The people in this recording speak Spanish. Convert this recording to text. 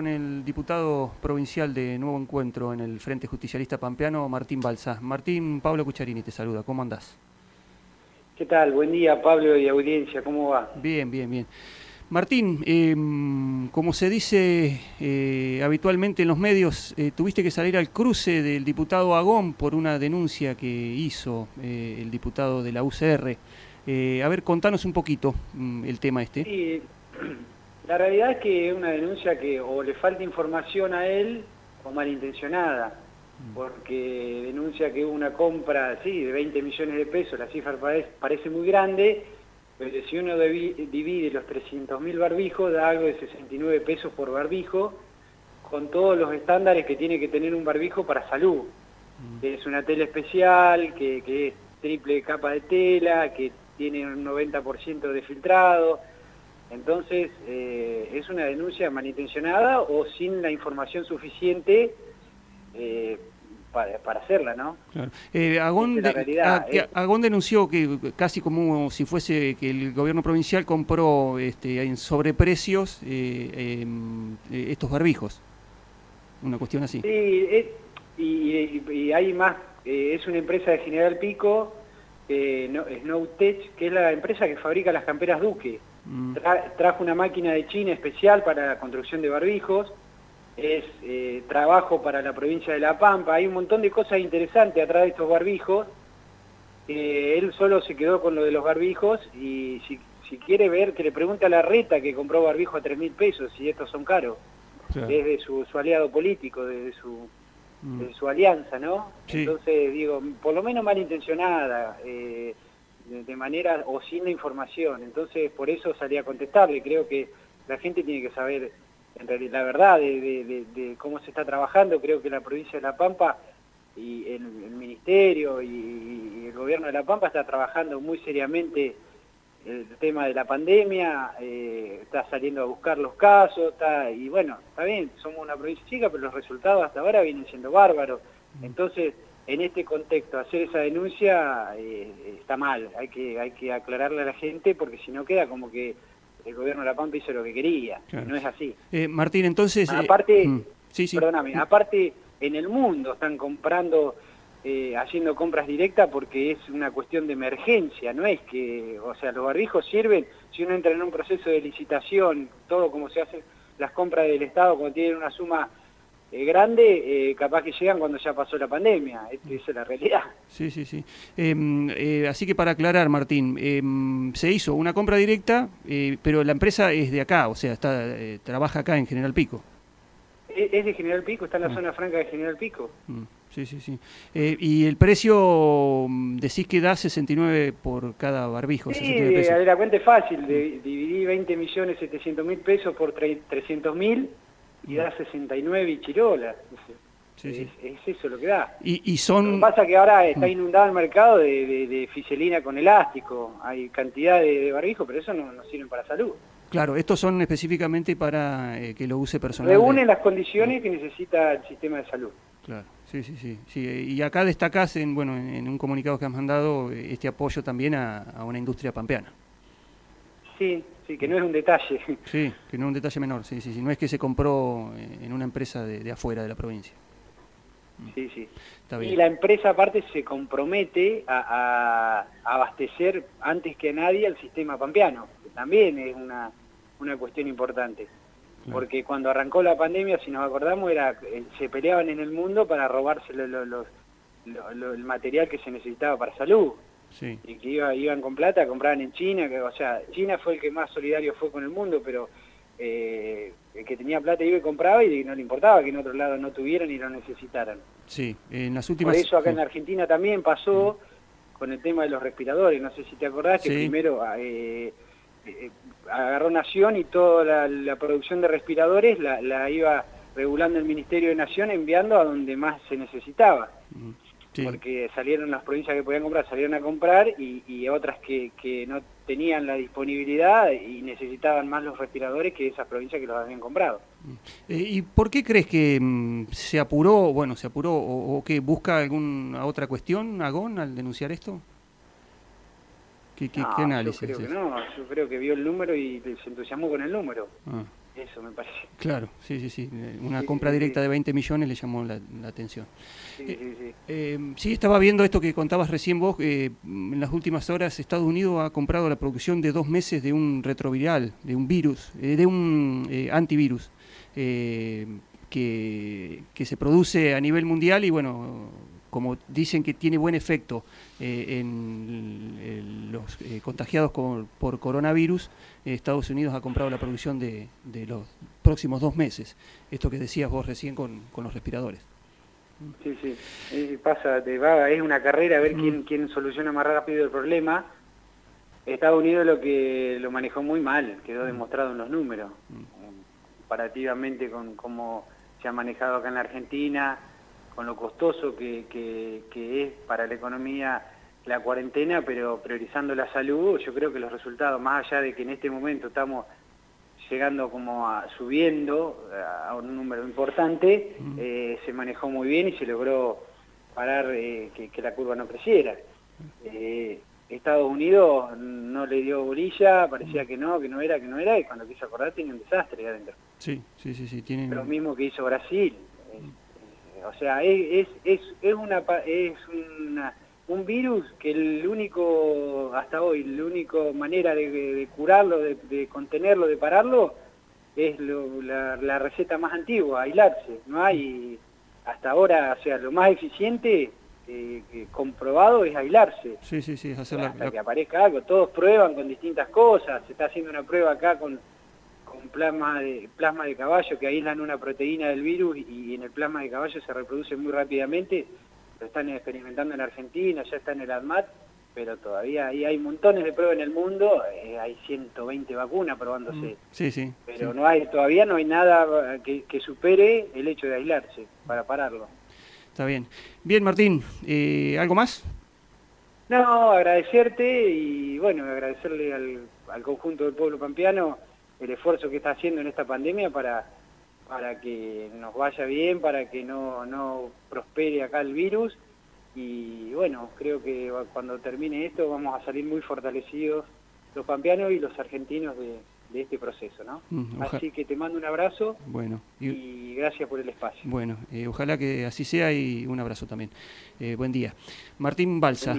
con el diputado provincial de Nuevo Encuentro en el Frente Justicialista Pampeano, Martín Balsa. Martín, Pablo Cucharini te saluda, ¿cómo andás? ¿Qué tal? Buen día, Pablo y audiencia, ¿cómo va? Bien, bien, bien. Martín, em, como se dice eh, habitualmente en los medios, eh, tuviste que salir al cruce del diputado Agón por una denuncia que hizo eh, el diputado de la UCR. a ver, contanos un poquito mm, el tema este. Sí, la realidad es que es una denuncia que o le falta información a él o malintencionada, mm. porque denuncia que hubo una compra, sí, de 20 millones de pesos, la cifra parece muy grande, pero si uno divide los 300.000 barbijos, da algo de 69 pesos por barbijo, con todos los estándares que tiene que tener un barbijo para salud. Mm. es una tela especial, que, es triple capa de tela, que tiene un 90% de filtrado. Entonces, eh, es una denuncia malintencionada o sin la información suficiente eh, para, hacerla, ¿no? Claro. Eh, Agón, Agón, denunció que casi como si fuese que el gobierno provincial compró este, en sobreprecios eh, em, eh, estos barbijos. Una cuestión así. Sí, y, hay más, es una empresa de General Pico, no, Snowtech, que es la empresa que fabrica las camperas Duque. Mm. trajo una máquina de China especial para la construcción de barbijos, es eh, trabajo para la provincia de La Pampa, hay un montón de cosas interesantes atrás de estos barbijos. él solo se quedó con lo de los barbijos y si, quiere ver, que le pregunte a la reta que compró barbijo a 3 mil pesos y estos son caros. Desde su, aliado político, desde su, mm. su alianza, ¿no? Entonces, digo, por lo menos malintencionada, eh, de, manera o sin la información. Entonces, por eso salía a contestarle. Creo que la gente tiene que saber en realidad, la verdad de, cómo se está trabajando, creo que la provincia de La Pampa y el, Ministerio y, el gobierno de La Pampa está trabajando muy seriamente el tema de la pandemia, eh, está saliendo a buscar los casos, está, y bueno, está bien, somos una provincia chica, pero los resultados hasta ahora vienen siendo bárbaros. Mm. Entonces, en este contexto, hacer esa denuncia eh, está mal, hay que, hay que aclararle a la gente porque si no queda como que el gobierno de La Pampa hizo lo que quería, no es así. Eh, Martín, entonces... Eh, aparte, mm, perdóname, aparte en el mundo están comprando, haciendo compras directas porque es una cuestión de emergencia, no es que, o sea, los barbijos sirven, si uno entra en un proceso de licitación, todo como se hacen las compras del Estado cuando tienen una suma eh, grande, eh, capaz que llegan cuando ya pasó la pandemia. Esa es la realidad. Sí, sí, sí. Em, eh, así que para aclarar, Martín, em, se hizo una compra directa, pero la empresa es de acá, o sea, está trabaja acá en General Pico. Es de General Pico, está en la ah. zona franca de General Pico. Mm, sí, sí, sí. y el precio, mm, decís que da 69 por cada barbijo. Sí, la cuenta es fácil, dividí 20 millones 700 mil pesos por 300 mil y da 69 y chirola. es, eso lo que da. Y, son... Lo que pasa que ahora está mm. inundado el mercado de, de, fiselina con elástico. Hay cantidad de, barbijos, pero eso no, no sirve para salud. Claro, estos son específicamente para eh, que lo use personal. Reúnen las condiciones que necesita el sistema de salud. Claro, sí, sí, sí. sí. Y acá destacás, en, bueno, en un comunicado que has mandado, este apoyo también a, a una industria pampeana. Sí, sí, que no es un detalle. Sí, que no es un detalle menor, sí, sí, sí. No es que se compró en una empresa de, afuera de la provincia. Sí, sí. Y la empresa aparte se compromete a, abastecer antes que nadie al sistema pampeano, que también es una, una cuestión importante. Porque cuando arrancó la pandemia, si nos acordamos, era eh, se peleaban en el mundo para robarse el material que se necesitaba para salud y que iba, iban con plata, compraban en China, que, o sea, China fue el que más solidario fue con el mundo, pero eh, el que tenía plata iba y compraba y no le importaba que en otro lado no tuvieran y lo necesitaran. Sí, en las últimas... Por eso acá en Argentina también pasó con el tema de los respiradores, no sé si te acordás que primero eh, eh, agarró Nación y toda la, producción de respiradores la, iba regulando el Ministerio de Nación enviando a donde más se necesitaba porque salieron las provincias que podían comprar, salieron a comprar y, otras que, no tenían la disponibilidad y necesitaban más los respiradores que esas provincias que los habían comprado. Eh, ¿Y por qué crees que mm, se apuró, bueno, se apuró o, que busca alguna otra cuestión, Agón, al denunciar esto? ¿Qué, análisis? Yo creo que no, yo creo que vio el número y se entusiasmó con el número. Ah, Eso me parece. Claro, sí, sí, sí. Una compra directa de 20 millones le llamó la, atención. Sí, sí, sí. Eh, sí, estaba viendo esto que contabas recién vos. Eh, en las últimas horas Estados Unidos ha comprado la producción de dos meses de un retroviral, de un virus, eh, de un antivirus. Que, que, se produce a nivel mundial y bueno, como dicen que tiene buen efecto eh, en, los eh, contagiados por coronavirus, eh, Estados Unidos ha comprado la producción de, los próximos dos meses. Esto que decías vos recién con, los respiradores. Sí, sí, pasa, te va, es una carrera a ver quién, mm. quién soluciona más rápido el problema. Estados Unidos lo que lo manejó muy mal, quedó mm. demostrado en los números, mm. comparativamente con cómo se ha manejado acá en la Argentina, con lo costoso que, es para la economía la cuarentena, pero priorizando la salud, yo creo que los resultados, más allá de que en este momento estamos llegando como a, subiendo a un número importante, eh, se manejó muy bien y se logró parar eh, que, la curva no creciera. Eh, Estados Unidos no le dio bolilla, parecía que no, que no era, que no era, y cuando quiso acordar tenía un desastre adentro. Sí, sí, sí, sí. Lo mismo que hizo Brasil. O sea, es, es, es, una, es un virus que el único, hasta hoy, la única manera de, curarlo, de, contenerlo, de pararlo, es la, receta más antigua, aislarse. No hay, hasta ahora, o sea, lo más eficiente eh, comprobado es aislarse. Sí, sí, sí, hacer Hasta que aparezca algo. Todos prueban con distintas cosas. Se está haciendo una prueba acá con con plasma de, plasma de caballo que aíslan una proteína del virus y, en el plasma de caballo se reproduce muy rápidamente. Lo están experimentando en Argentina, ya está en el ADMAT, pero todavía hay, hay montones de pruebas en el mundo, eh, hay 120 vacunas probándose. Mm, sí, sí. Pero no hay todavía no hay nada que, supere el hecho de aislarse para pararlo. Está bien. Bien, Martín, eh, ¿algo más? No, agradecerte y bueno, agradecerle al, al conjunto del pueblo pampeano el esfuerzo que está haciendo en esta pandemia para, para que nos vaya bien, para que no, no prospere acá el virus y bueno, creo que cuando termine esto vamos a salir muy fortalecidos los pampeanos y los argentinos de, este proceso, ¿no? Mm, así que te mando un abrazo bueno, y, gracias por el espacio. Bueno, eh, ojalá que así sea y un abrazo también. Eh, buen día. Martín Balsa.